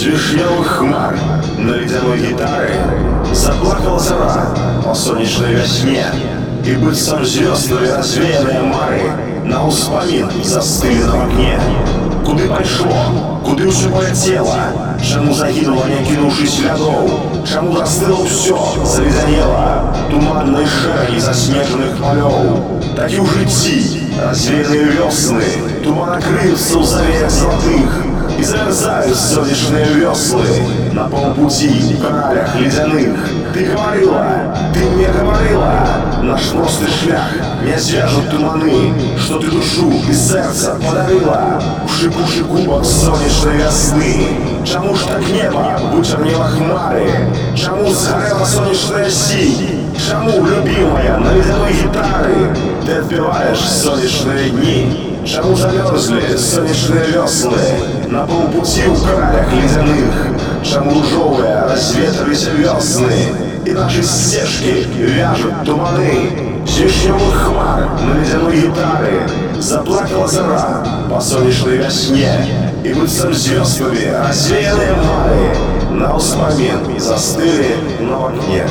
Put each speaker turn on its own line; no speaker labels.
С вишневых хмар на ледяной гитаре Заплакала зара по солнечной весне И бытцем звездами развеянные мары На успомин застыли на окне Куды пайшло, куды ўсё полетело Чаму загінула, не кінуўшись лядоў Чаму застыло ўсё, заледзянела Туманнай шэрагі заснежаных палёў Так і ў жыцці развеяныя вёсны Туман крылся ў завеях золотых и замерзают солнечные веслы На полпути в коралях ледяных. Ты говорила, ты мне говорила. Наш простый шлях не свяжут туманы. Что ты душу и сердце подарила. В шипуший кубок солнечной весны. Чаму ж так небо, бутернело хмары Чаму сгорела солнечная синь Чаму, любимая, на ледяной гитары Ты отпеваешь солнечные дни Чаму замерзли сонечные веслы На полпути в коралях ледяных Чаму ружовые разветрились весны И наши стежки вяжут туманы вишневых хмар на ледяной гитары Заплакала зара по солнечной весне И быцем звездами развеянные мары На успомин застыли на окне